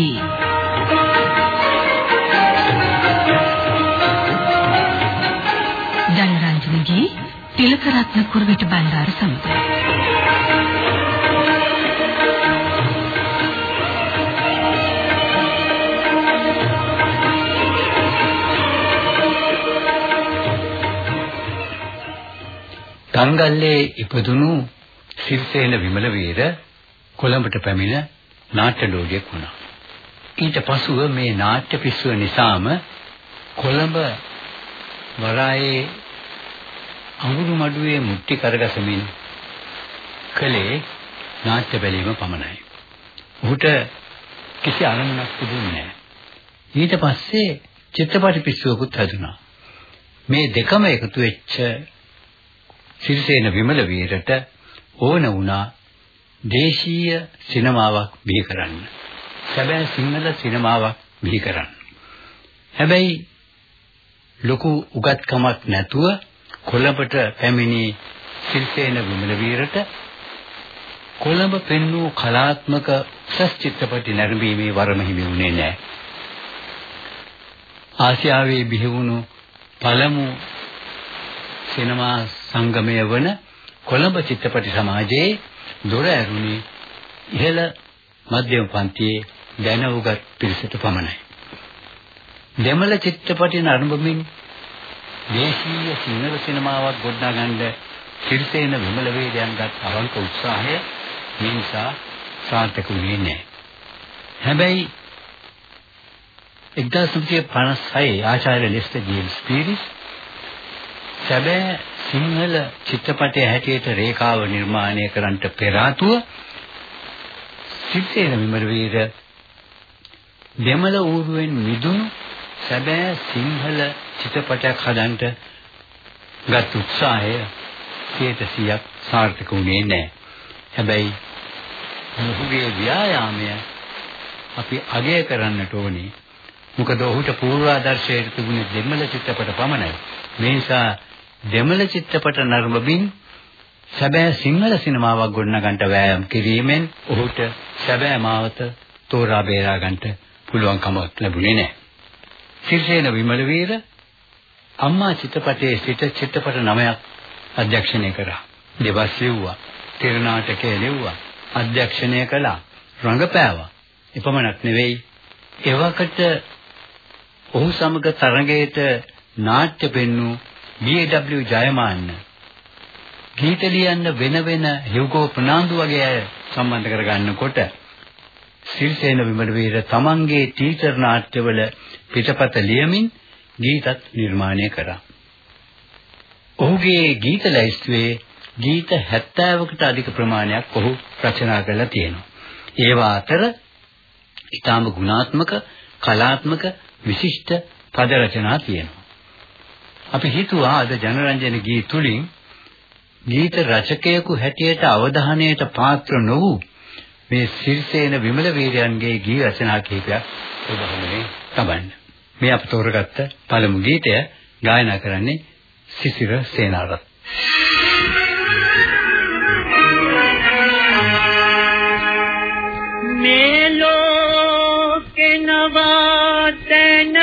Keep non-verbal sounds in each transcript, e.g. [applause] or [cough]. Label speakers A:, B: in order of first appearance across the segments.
A: ජනරන්ජනගේ ජනරන්ජනගේ තිලකරත්න කුරුවිට බණ්ඩාර සමඟ
B: ගංගල්ලේ ඉපදුණු සිරිසේන විමල වීර කොළඹට පැමිණ නාට්‍ය ලෝකයක් වුණා. ඊට පසුව මේ නාට්‍ය පිස්සුව නිසාම කොළඹ වරායේ අඟුරු මඩුවේ මුට්ටි කරගසමින් කලේ නාට්‍ය බැලීම පමණයි. ඔහුට කිසි අරමුණක් තිබුණේ නැහැ. ඊට පස්සේ චිත්‍රපට පිස්සුවකුත් හැදුනා. මේ දෙකම එකතු වෙච්ච සිරිසේන විමල වීරට ඕන වුණා දේශීය සිනමාවක් බිහි කරන්න. සැබෑ සිංහල සිනමාවක් බිහි කරන්න. හැබැයි ලොකු උගත්කමක් නැතුව කොළඹට පැමිණි සිරිසේන විමල වීරට කොළඹ පෙන්වූ කලාත්මක උසස් චිත්‍රපටි නැරඹීමේ වරම හිමි වුණේ නැහැ. ආසියාවේ බිහි වුණු පළමු සිනමා සංගමය වන කොළඹ චිත්‍රපටි සමාජයේ දොර ඇරුණේ ඉහළ මධ්‍යම පන්තියේ දැනුගත් පිරිසට පමණයි. දෙමළ චිත්‍රපටි නරඹමින් දේශීය සිංහල සිනමාවක් ගොඩනගන්න සිරිසේන විමල වේදයන්ගත් අවංක උත්සාහය මේ නිසා සාර්ථක වුණේ නැහැ. හැබැයි 1956 ආචාර්ය ලෙස්ටර් ජේම්ස් පීරිස් සැබෑ සිංහල චිත්‍රපටයේ හැටියට රේඛාව නිර්මාණය කරන්නට පෙර ආතුව සිත්තේන විමරවීර දෙමළ ඌරුවෙන් මිදුණු සැබෑ සිංහල චිත්‍රපටයක් හදන්නට ගත් උත්සාහය 100%ක් සාර්ථක වුණේ නැහැ. හැබැයි ඔහුගේ ව්‍යායාමය අපි අගය කරන්නට ඕනේ. මොකද ඔහුට පූර්වාදර්ශයට තිබුණේ දෙමළ චිත්‍රපට පමණයි. මේ නිසා දෙමළ චිත්‍රපට නරඹමින් සැබෑ සිංහල සිනමාවක් ගොඩනගන්නට වෑයම් කිරීමෙන් ඔහුට සැබෑ මාවත තෝරා බේරා ගන්නට පුළුවන්කමක් ලැබුණේ නැහැ. සිරිසේන විමල වීර අම්මා චිත්‍රපටයේ සිට චිත්‍රපට නමයක් අධ්‍යක්ෂණය කරා. දෙවස් ලිව්වා. තිර නාටකය ලිව්වා. අධ්‍යක්ෂණය කළා. රංගපෑවා. එපමණක් නෙවෙයි. එවකට ඔහු සමග තරඟයට නාට්‍ය පෙන්වූ B.W. ජයමාන්න ගීත ලියන්න වෙන වෙන හිව්ගෝ ප්‍රනාන්දු වගේ අය සම්බන්ධ කරගන්නකොට සිරිසේන විමල වීර තමන්ගේ ටීචර් නාට්‍යවල පිටපත ලියමින් ගීතත් නිර්මාණය කරා. ඔහුගේ ගීත ලැයිස්තුවේ ගීත 70කට අධික ප්‍රමාණයක් ඔහු රචනා කරලා තියෙනවා. ඒවා අතර ඊටාම ගුණාත්මක, කලාත්මක, විශිෂ්ට පද රචනා තියෙනවා. අපි හිතුවා අද ජනරන්ජන ගී තුලින් ගීත රචකයෙකු හැටියට අවධානයට පාත්‍ර නොවූ මේ සිරිසේන විමල වීරයන්ගේ ගී රචනා කිහිපයක් උදාහරණයක් තබන්න. මේ අප තෝරගත්ත පළමු ගීතය ගායනා කරන්නේ සිසිර සේනාරත්.
C: මේ ලෝකේ නවතන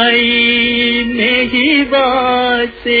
C: नई नहीं बात से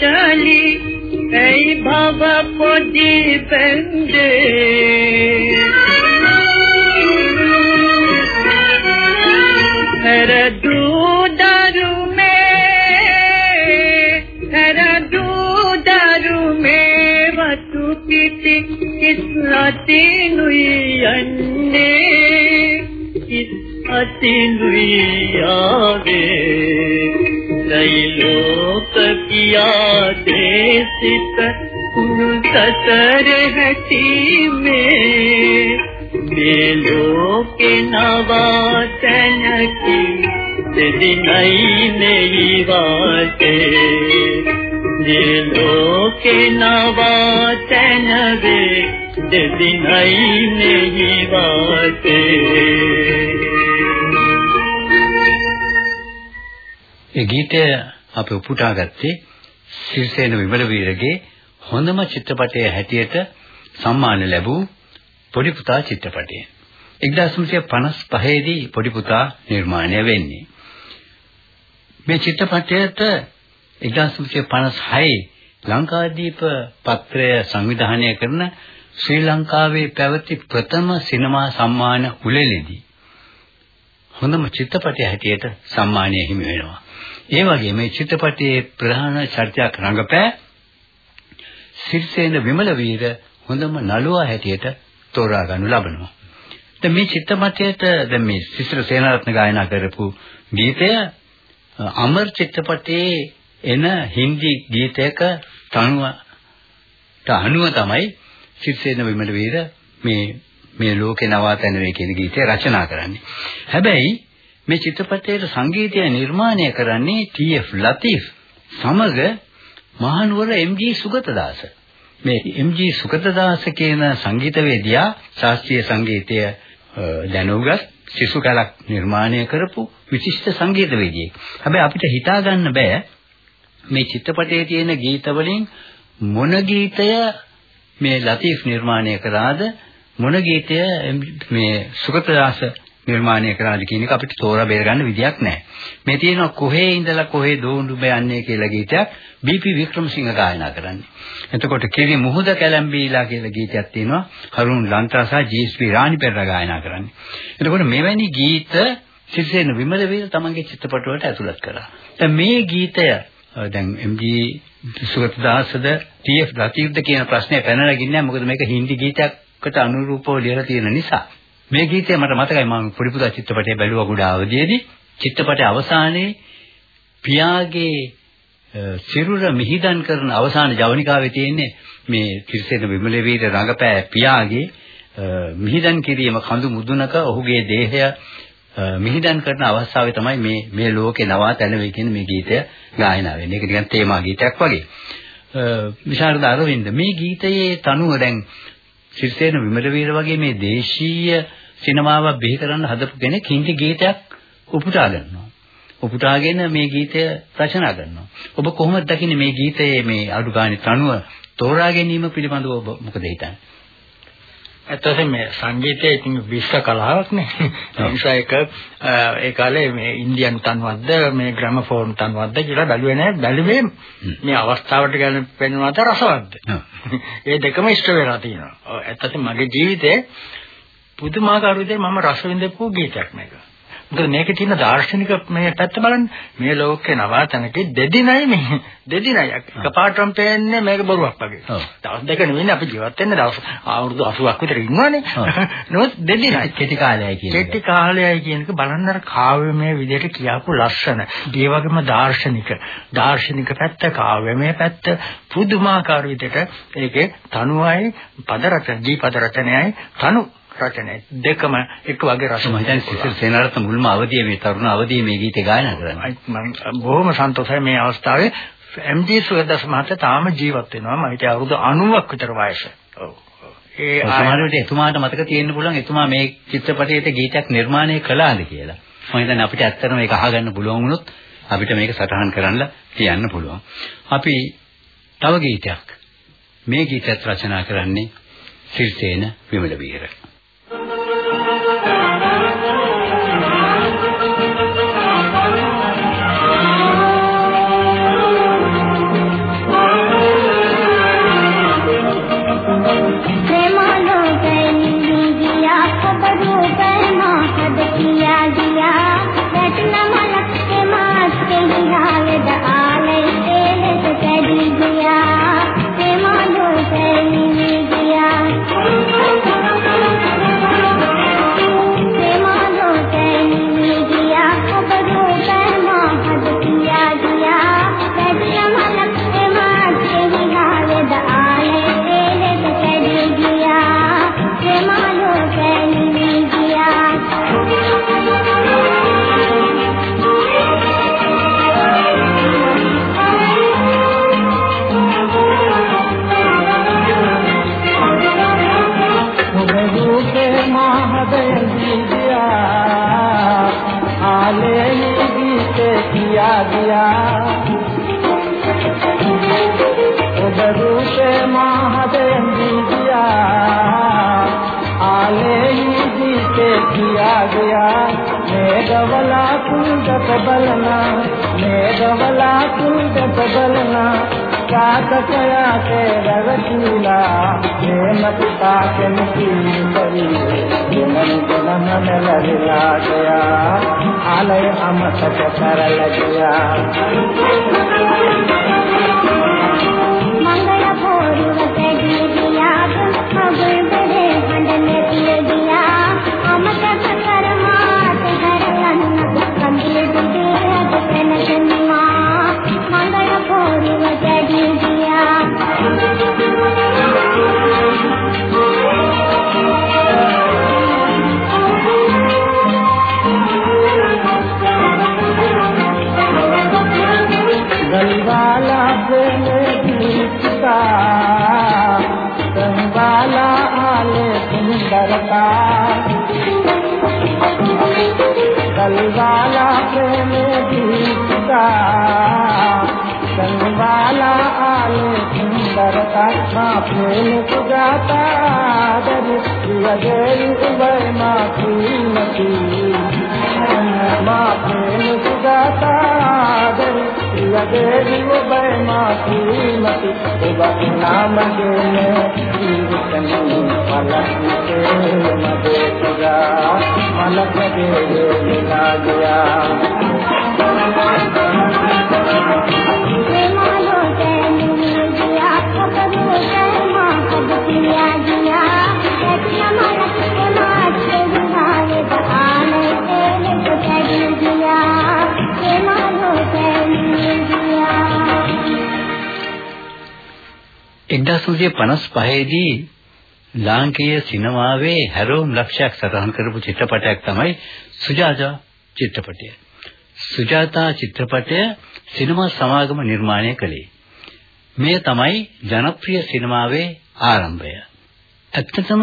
C: පැටලි ඇයි භව පොඩි බැඳේ හරදු දරුමේ හරදු දරුමේ වතු පිටි කිස් අතිනුයි යන්නේ කිස් අතිනුයි ආවේ ලයිලෝක කියා දේසිත කුණු සතර හැටීමේ මේ ලෝකේ නවතනකි දෙදිනයි නෙයි වාතේ මේ ලෝකේ නවතන වේ දෙදිනයි නෙයි වාතේ
B: ඒ ගීතය අපි උපුටා ගත්තේ සිරිසේන විමල වීරගේ හොඳම චිත්‍රපටයේ හැටියට සම්මාන ලැබූ පොඩි පුතා චිත්‍රපටය. 1955 දී පොඩි පුතා නිර්මාණය වෙන්නේ. මේ චිත්‍රපටයට 1956 ලංකාදීප පත්‍රය සංවිධානය කරන ශ්‍රී ලංකාවේ පැවති ප්‍රථම සිනමා සම්මාන උළෙලෙදී හොඳම චිත්‍රපටය හැටියට සම්මානය හිමි වෙනවා. ඒ වගේම මේ චිත්‍රපටයේ ප්‍රධාන චරිතයක් රඟපෑ සිරිසේන විමල වීර හොඳම නළුවා හැටියට තෝරා ගන්නු ලබනවා. දැන් මේ චිත්‍රපටයට දැන් මේ සිසිර සේනාරත්න ගායනා කරපු ගීතය අමර් චිත්‍රපටයේ එන හින්දි ගීතයක තනුවට අනුව තමයි සිරිසේන විමල වීර මේ මේ ලෝකේ නවාතැන වේ කියන ගීතය රචනා කරන්නේ. හැබැයි මේ චිත්‍රපටයේ සංගීතය නිර්මාණය කරන්නේ ටී.එෆ්. ලතීෆ් සමග මහනුවර එම්.ජී. සුගතදාස. මේ එම්.ජී. සුගතදාස කියන සංගීතවේදියා ශාස්ත්‍රීය සංගීතය දැනුගත් සිසු කලක් නිර්මාණය කරපු විශිෂ්ට සංගීතවේදියෙක්. හැබැයි අපිට හිතා ගන්න බෑ මේ චිත්‍රපටයේ තියෙන ගීත වලින් මොන ගීතය මේ ලතීෆ් නිර්මාණය කරාද මොන ගීතය මේ සුගතදාස නිර්මාණය කරාද කියන එක අපිට තෝරා බේර ගන්න විදියක් නැහැ. මේ තියෙනවා කොහේ ඉඳලා කොහේ දෝඳු බයන්නේ කියලා ගීතයක් බීපී වික්‍රමසිංහ ගායනා කරන්නේ. එතකොට කිරි මුහුද කැලම්බීලා කියලා ගීතයක් තියෙනවා කරුණ ලන්තා සහ ජී.එස්.පී. රාණි පෙරේරා ගායනා කරන්නේ. එතකොට මෙවැනි ගීත සිරිසේන විමල වීර තමන්ගේ චිත්‍රපටවලට ඇතුළත් කරා. දැන් මේ ගීතය දැන් එම්.ජී. සුගතදාසද ටී.එෆ්. ලතීෆ්ද කියන ප්‍රශ්නේ පැනලා ගින්නේ මොකද මේක හින්දි ගීතයකට අනුරූපව ලියලා තියෙන නිසා. මේ ගීතය මට මතකයි මම පොඩි පුතා චිත්‍රපටය බැලුවා ගොඩ අවදියේදී චිත්‍රපටයේ අවසානයේ පියාගේ සිරුර මිහිදන් කරන අවසාන ජවනිකාවේ තියෙන්නේ මේ තිරසේන විමල වීර රංගපෑ පියාගේ මිහිදන් කිරීම කඳු මුදුනක ඔහුගේ දේහය මිහිදන් කරන අවස්ථාවේ තමයි මේ මේ ලෝකේ නවාතැන වේ කියන මේ ගීතය ගායනා වෙන්නේ. ඒක නිකන් තේමා ගීතයක් වගේ. විශාරද අරවින්ද මේ ගීතයේ තනුව දැන් සිරිසේන විමල වීර වගේ මේ දේශීය සිනමාවක් බිහි කරන්න හදපු කෙනෙක් හින්දි ගීතයක් උපුටා ගන්නවා. උපුටාගෙන මේ ගීතය රචනා කරනවා. ඔබ කොහොමද දකින්නේ මේ ගීතයේ මේ අඩුගානේ තනුව තෝරා ගැනීම පිළිබඳව ඔබ මොකද හිතන්නේ?
D: ඇත්තටම මේ සංගීතය ඉතින් විශ්ව කලාවක් නේ. [laughs] ඒ නිසා ඒක ඒ කාලේ මේ ඉන්දියන් තනුවක්ද මේ ග්‍රැමෆෝන් තනුවක්ද කියලා බැලුවේ නැහැ. බැලුවේ මේ අවස්ථාවට ගැන පෙන්වනත රසවත්ද. [laughs] ඒ දෙකම ඉෂ්ට වෙලා තියෙනවා. ඇත්තටම මගේ ජීවිතේ පුදුමාකාර විදිහට මම රස විඳපු ගීතයක් මේක. මොකද මේකේ තියෙන දාර්ශනික මේ පැත්ත බලන්න මේ ලෝකේ නවාතනකේ දෙදිනයි මේ දෙදිනයි එකපාරටම පේන්නේ මේක බොරුවක් වගේ. දවස් දෙක නෙවෙයි අපි ජීවත් වෙන්නේ දවස් අවුරුදු 80ක් විතර ඉන්නවනේ. නමුත් දෙදිනයි
B: කෙටි කාලයයි කියන එක.
D: කෙටි කාලයයි කියන එක බලන්න අර කාව්‍යමය විදිහට කියපු ලස්සන. ඒ වගේම දාර්ශනික දාර්ශනික පැත්ත කාව්‍යමය පැත්ත පුදුමාකාර විදිහට ඒකේ තනුවයි පද රචන දී පද රචනයයි තනු රචනය. දෙකම එක වගේ රස
B: මම දැන් සිසිල් සේනාරත්න මුල්ම අවදියේ මේ තරුණ අවදියේ මේ ගීතය ගායනා කරන්නේ.
D: මම බොහොම සන්තෝෂයි මේ අවස්ථාවේ. MD සුවදාස මහත්තයා තාම ජීවත් වෙනවා. මම හිතේ අවුරුදු 90ක් විතර වයස. ඔව්.
B: ඒ සමහරවිට එතුමාට මතක තියෙන්න පුළුවන් එතුමා මේ චිත්‍රපටයේ ගීතයක් නිර්මාණය කළාද කියලා. මම හිතන්නේ අපිට ඇත්තටම ඒක අහගන්න පුළුවන් වුණොත් අපිට මේක සටහන් කරන්නලා කියන්න පුළුවන්. අපි තව ගීතයක්. මේ ගීතයත් රචනා කරන්නේ
E: සිල්සේන විමල වීර. මතකයා කෙරවතිලා මේ මතකා කෙනකී පරි මනසම මනලරිලා ගයා ආලය අමතක කරලා ගයා. श्रीमती माँ प्रेम सुजाता दर लगे उभय माँ श्रीमती उभय नाम देने कीर्तनी मलक के मदे सुजा मलक दे मिला
B: 1955 දී ලාංකීය සිනමාවේ හැරෝම් ලක්ෂයක් සටහන් කරපු චිත්‍රපටයක් තමයි සුජාතා චිත්‍රපටය. සුජාතා චිත්‍රපටය සිනමා සමාගම නිර්මාණය කළේ. මේ තමයි ජනප්‍රිය සිනමාවේ ආරම්භය. ඇත්තටම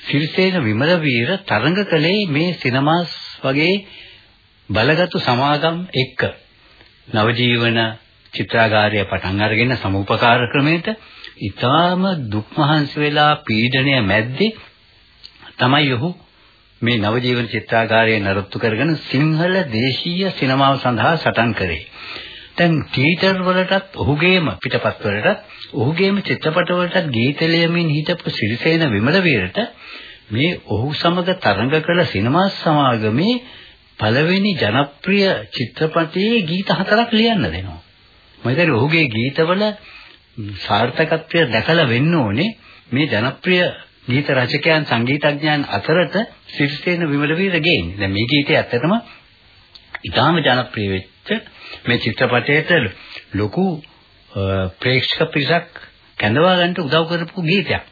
B: සිරිසේන විමලවීර තරඟ කළේ මේ සිනමාස් වගේ බලගත්ු සමාගම් එක්ක නවජීවන චිත්‍රාගාරය පටන් අරගෙන සමුපකාර ක්‍රමයට ඊටාම දුක් මහන්සි වෙලා පීඩනය මැද්දේ තමයි ඔහු මේ නවජීවන චිත්‍රාගාරය නරත්තු කරගෙන සිංහල දේශීය සිනමාව සඳහා සටන් කරේ. දැන් ටීචර් වලටත් ඔහුගේම පිටපත් වලටත් ඔහුගේම චිත්‍රපට වලටත් ගීත ලියමින් හිටපු සිරිසේන විමලවීරට මේ ඔහු සමග තරඟ කළ සිනමා සමාගමේ පළවෙනි ජනප්‍රිය චිත්‍රපටයේ ගීත හතරක් ලියන්න දෙනවා. මම හිතන්නේ ඔහුගේ ගීතවල සාර්ථකත්වය දැකලා වෙන්න ඕනේ මේ ජනප්‍රිය ගීත රචකයන් සංගීතඥයන් අතරට සිරිසේන විමලවීර ගේන්නේ. දැන් මේ ගීතය ඇත්තටම ඉතාම ජනප්‍රිය වෙච්ච මේ චිත්‍රපටයට ලොකු ප්‍රේක්ෂක පිරිසක් කැඳවා ගන්නට උදව් කරපු ගීතයක්.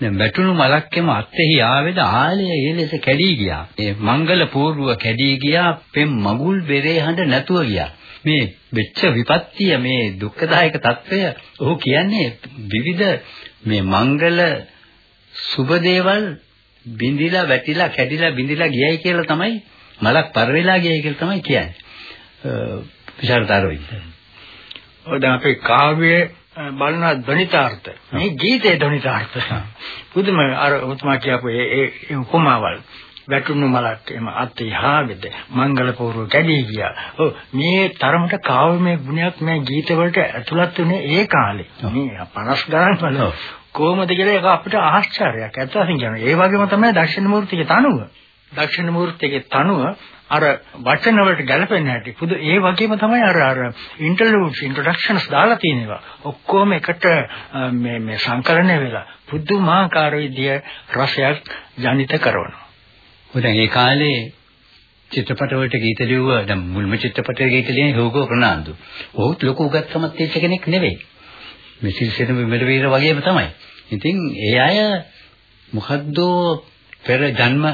B: දැන් වැටුණු මලක්කෙම අත්ෙහි ආවේද ආලය එලෙස කැඩී ගියා. මේ මංගල පූර්ව කැඩී ගියා පෙම් මගුල් බෙරේ හඬ නැතුව ගියා. මේ වෙච්ච විපත්තිය මේ දුක්ඛදායක తত্ত্বය ඔහු කියන්නේ විවිධ මේ මංගල සුබ දේවල් බිඳිලා වැටිලා කැඩිලා බිඳිලා ගියයි කියලා තමයි මලක් පර වෙලා ගියයි කියලා තමයි කියන්නේ. විචාරතරෝ ඉන්නේ.
D: ඔය දැන් අපේ කාව්‍යයේ බලන ධනිතාර්ථ. මේ ගීතේ ධනිතාර්ථ. පුදුම අර උතුමා කියපු ඒ ඒ උපමාවල්. වැටුණු මලක් එම අත්‍යහාගෙද මංගල පෝරුව කැඩී ගියා. ඔව් මේ තරමට කාව්‍යමය ගුණයක් මේ ගීත වලට ඇතුළත් වුණේ ඒ කාලේ. මේ 50 ගණන් වල කොහොමද කියලා ඒක අපිට ආශ්චර්යයක්. ඇත්ත වශයෙන් කියනවා. ඒ වගේම තමයි දක්ෂිණ මූර්තිගේ තනුව. දක්ෂිණ මූර්තිගේ තනුව අර වචන වලට ගැලපෙන්නේ නැටි. පුදු ඒ වගේම තමයි අර අර ඉන්ටර්ලූඩ්ස් ඉන්ට්‍රොඩක්ෂන්ස් දාලා තියෙනවා. ඔක්කොම එකට මේ මේ සංකලනය වෙලා පුදුමාකාර විදිය රසයක් ජනිත කරනවා.
B: දැන් ඒ කාලේ චිත්‍රපට වලට ගීත ලියුව දැන් මුල්ම චිත්‍රපටයේ ගීත ලියන්නේ හුගෝ ප්‍රනාන්දු. ඔහුත් ලොකු උගත්කමක් තියෙච්ච කෙනෙක් නෙවෙයි. මේ සිල්සෙන මෙමෙර වීර වගේම තමයි. ඉතින් ඒ අය මොකද්ද පෙර ජන්ම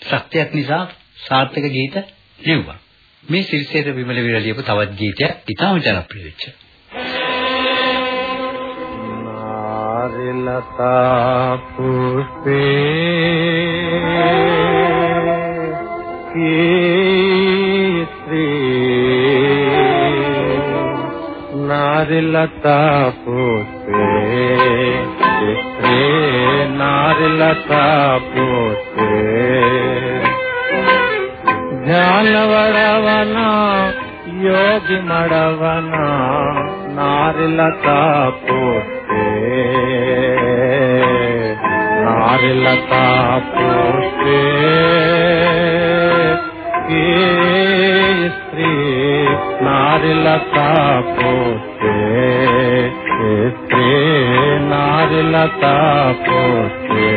B: ශක්තියක් නිසා සාර්ථක ගීත ලියුවා. මේ සිල්සෙන විමල වීර ලියපු තවත් ගීතයක් ඉතාම ජනප්‍රිය වෙච්ච.
F: මාරිලතා පුස්පේ కీర్తి నారిలతా పోతే నారిలతా పోతే ధ్యానవరవన యోగి మడవన నారిలతా పోతే నారిలతా పోతే. स्त्री नारिलता पोते। स्त्री नारिलता पोते।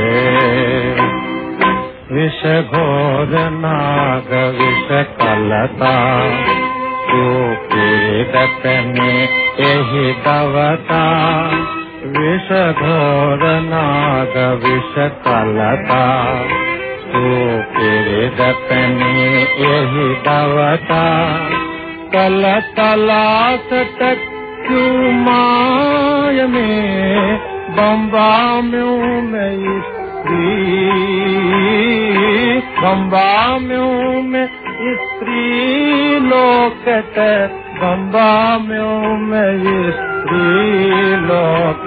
F: विष घोर नाग विष कलता में यही दवता विष घोर नाग विष कलता दतने यही दवता, कल तलाश तक माय में बम्बा में मैं स्त्री। बम्बा म्यू में स्त्री, लोक बम्बा म्यू मई स्त्री, लोक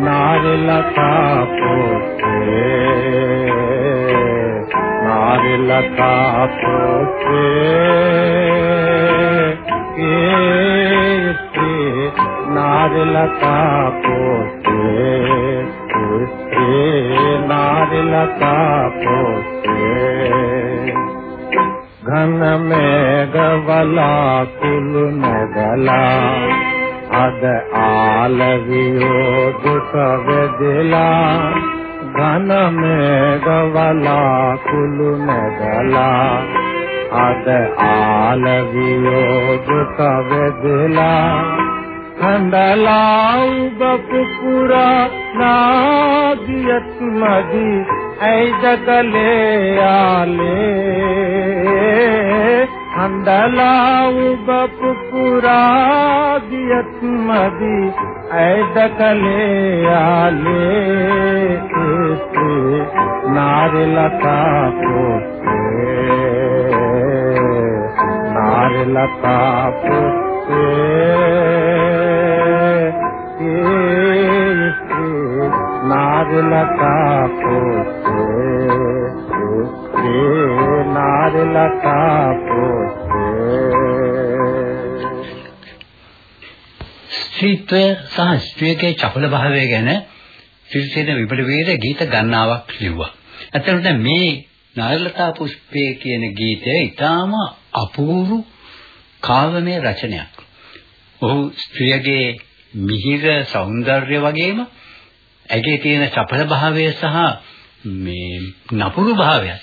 F: नार लता पोते। මාර ලතා පොසේ ඒස්ති නාර ලතා පොසේ ඒස්ති නාර ලතා පොසේ ඝන මේඝවලා කුළු නගලා අද ආලවියෝ දුක වෙදලා ඝන මේඝවලා කුළු නැගලා අද ආලවියෝ දුක වෙදලා හඳලා උබ පුපුරා නාදියත් මදි ඇයිද කලේ ආලේ හඳලා උබ පුපුරා දියත් මදි ඇයිද කලේ ආලේ ලතා පුත්තේ නාර ලතා පුත්තේ
B: නාර ලතා පුත්තේ නාර ලතා පුත්තේ ශීත්‍ය සහ ස්ත්‍රියගේ චපල භාවය ගැන සිරිසේන විපඩ වේද ගීත ගන්නාවක් ලිව්වා. ඇත්තටම දැන් මේ නාරලතා පුෂ්පේ කියන ගීතය ඊටාම අපූර්ව කාව්‍යමය රචනයක්. ඔහු ස්ත්‍රියගේ මිහිර సౌందර්ය වගේම ඇගේ තියෙන චපල භාවය සහ මේ නපුරු භාවය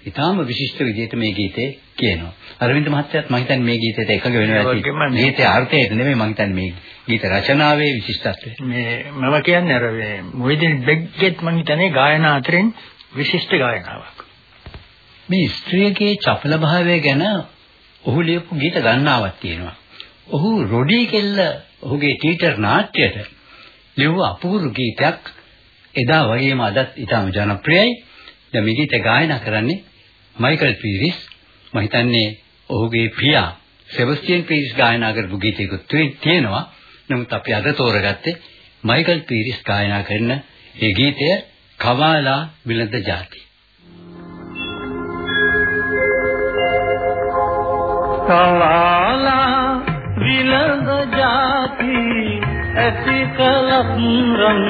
B: ඊටාම විශිෂ්ට විදිහට මේ ගීතේ කියනවා. අරවින්ද මහත්තයාත් මම හිතන්නේ මේ ගීතයට එකඟ වෙනවා ඇති. ගීතයේ අර්ථයට නෙමෙයි මම හිතන්නේ මේ ගීත රචනාවේ විශිෂ්ටත්වය.
D: මේ මම කියන්නේ අර මේ මොයිදින් බෙග්ගෙත් මම හිතන්නේ ගායනා අතරින් විශිෂ්ට ගායනාවක්.
B: මේ ස්ත්‍රියගේ චපල භාවය ගැන ඔහු ලියපු ගීත ගණනාවක් තියෙනවා. ඔහු රොඩි කෙල්ල ඔහුගේ ටීචර් නාට්‍යයට ලියුව අපූර්ව ගීතයක් එදා වගේම අදත් ඉතාම ජනප්‍රියයි. දැන් මේ ගීත ගායනා කරන්නේ මයිකල් පීරිස්. මම හිතන්නේ ඔහුගේ පියා සෙබස්ටියන් පීරිස් ගායනා කරපු ගීතයකුත් තියෙනවා. නමුත් අපි අද තෝරගත්තේ මයිකල් පීරිස් ගායනා කරන ඒ ගීතය කවාලා විලඳ ජාති.
G: කවාලා විලඳ ජාති ඇති කලක් රන්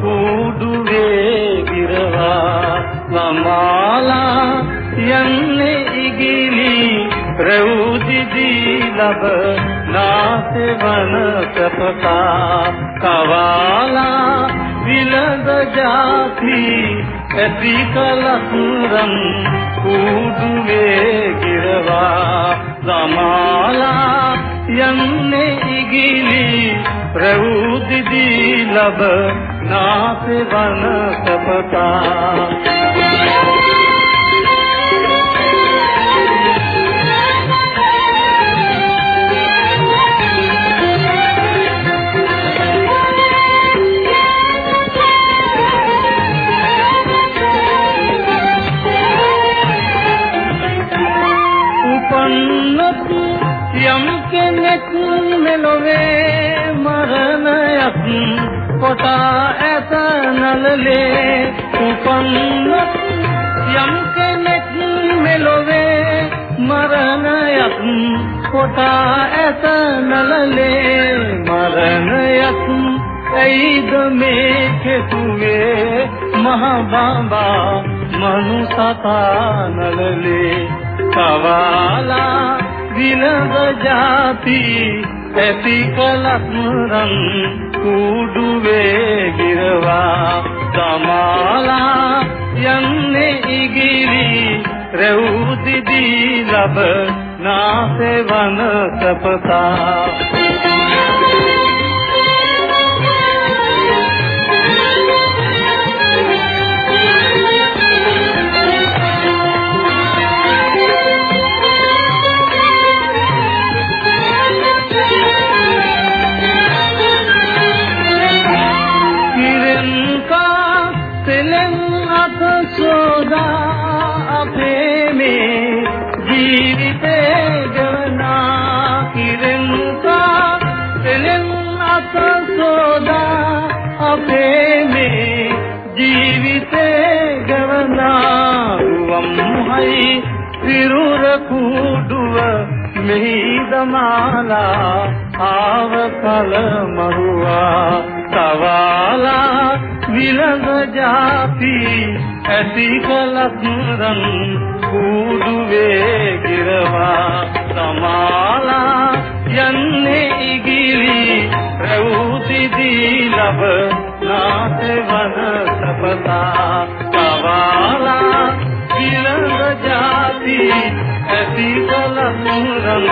G: කුඩුවේ ගිරවා සමාලා යන්නේ ඉගිලි රෙව්දිදී ලබ නාසවන සපතා කවාලා විලඳ ජාති ඇති කලක් රන් කුඩුවේ ගිරවා සමාලා යන්නේ ඉගිලි ප්‍රවුදිදී ලබ නාසවන සපතා. නලලේ උපන්නතු යම් කෙනෙක් මෙලොවේ මරණයක් කොටා ඇත නලලේ මරණයක් ඇයිද මේ කෙතුවේ මහ බඹා මනුසතා නලලේ කවාලා විලඳ ජාති ඇති කලක් රන් කුඩුවේ ගිරවා සමාලා යන්නේ ඉගිරි රෙව්දිදී ලබ නාසෙවන සපතා. කුඩුව මෙහි දමාලා ආව කල මරුවා. සවාලා විලඟ ජාති ඇති කලක් රන් කුඩුවේ ගිරවා. සමාලා යන්නේ ඉගිලි රැවුතිදී ලබ නාසවන සපතා. සවාලා විලඟ ජාති ඇති කලක් රන්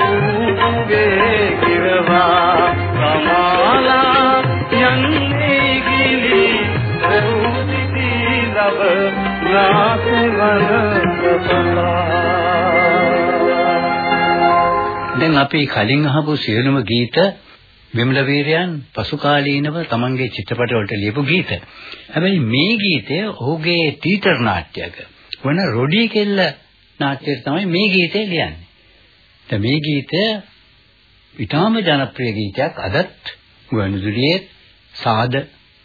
G: කුඩුවේ ගිරවා සමාලා යන්නේ ගිලි රූපිතී ලබ නාසවන සපතා
B: දැන් අපි කලින් අහපු සියලුම ගීත විමල වීරයන් පසු කාලීනව තමන්ගේ චිත්‍රපට වලට ලියපු ගීත. හැබැයි මේ ගීතය ඔහුගේ තීතර නාට්‍යයක වන රොඩි කෙල්ල නාට්‍යයට තමයි මේ ගීතය ලියන්නේ. දැන් මේ ගීතය ඊටාම ජනප්‍රිය ගීතයක් අදත් ගුවන්විදුලියේ සාද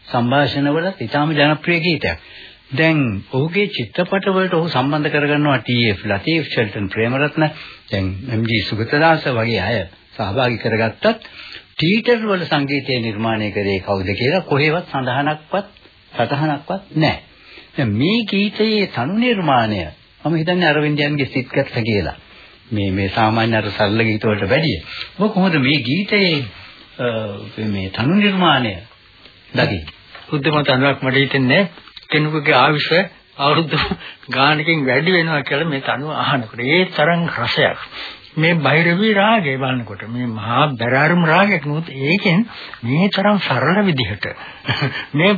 B: සංഭാෂණවලත් ඊටාම ජනප්‍රිය ගීතයක්. දැන් ඔහුගේ චිත්‍රපට වලට ඔහු සම්බන්ධ කරගන්නවා ටී.එෆ්. ලතීෆ් ෂෙල්ටන් ප්‍රේමරත්න දැන් එම්.ජී. සුගතදාස වගේ අය සහභාගී කරගත්තත් ටීටර් වල සංගීතය නිර්මාණය කරේ කවුද කියලා කොහෙවත් සඳහනක්වත් සටහනක්වත් නැහැ. දැන් මේ ගීතයේ තනු නිර්මාණය මම හිතන්නේ අරවින්දයන්ගේ සිත්ගත කියලා. මේ මේ සාමාන්‍ය අර සරල ගීත වලට වැඩිය. ඔබ කොහොමද මේ ගීතයේ මේ තනු නිර්මාණය දකින්නේ?
D: බුද්ධම තනුවක් මට හිතෙන්නේ කෙනෙකුගේ ආයුෂ අවුරුදු ගානකින් වැඩි වෙනවා කියලා මේ තනුව අහනකොට ඒ තරම් රසයක් මේ බෛරවි රාගය බලනකොට මේ මහා බැරාරුම් රාගයක් නුත් ඒකෙන් මේ තරම් සරල විදිහට මේ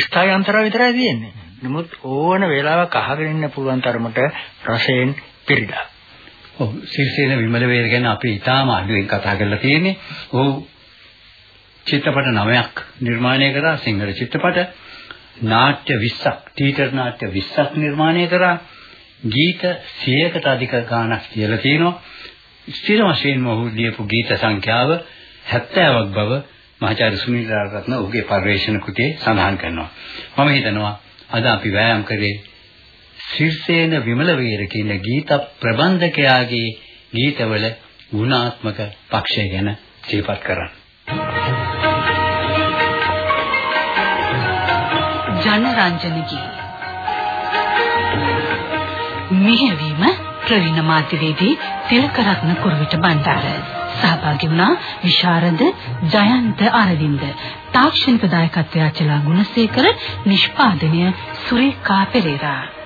D: ස්ථායන්තර විතරයි තියෙන්නේ. නමුත් ඕන වෙලාවක අහගෙන ඉන්න පුළුවන් තරමට රසයෙන් පිරීලා.
B: ඔව් සිරිසේන විමල වේර ගැන අපි ඊටාම අඩුවෙන් කතා කරලා තියෙන්නේ. ඔව් චිත්‍රපට 9ක් නිර්මාණය කරා සිංහල චිත්‍රපට නාට්‍ය 20ක් තීතර නාට්‍ය 20ක් නිර්මාණය කරා ගීත 100කට අධික ගාණක් කියලා තියෙනවා ස්ථිර වශයෙන්ම ඔහු ලියපු ගීත සංඛ්‍යාව 70ක් බව මහාචාර්ය සුනිල් රත්න ඔහුගේ පරිශ්‍රණ කෘතියේ සඳහන් කරනවා. මම හිතනවා අද අපි වෑයම් කරේ ශිර්සේන විමල වීර කියන ගීත ප්‍රබන්ධකයාගේ ගීතවල ගුණාත්මක පක්ෂය ගැන සිහිපත් කරන්න.
A: ජනරංජන ගී මෙහෙවීම ප්‍රවීණ මාධ්‍යවේදී තිලකරත්න කුරුවිට බණ්ඩාර සහභාගී වුණා විශාරද ජයන්ත අරවින්ද. තාක්ෂණික දායකත්වය අචලා ගුණසේකර නිෂ්පාදනය සුරේකා පෙරේරා.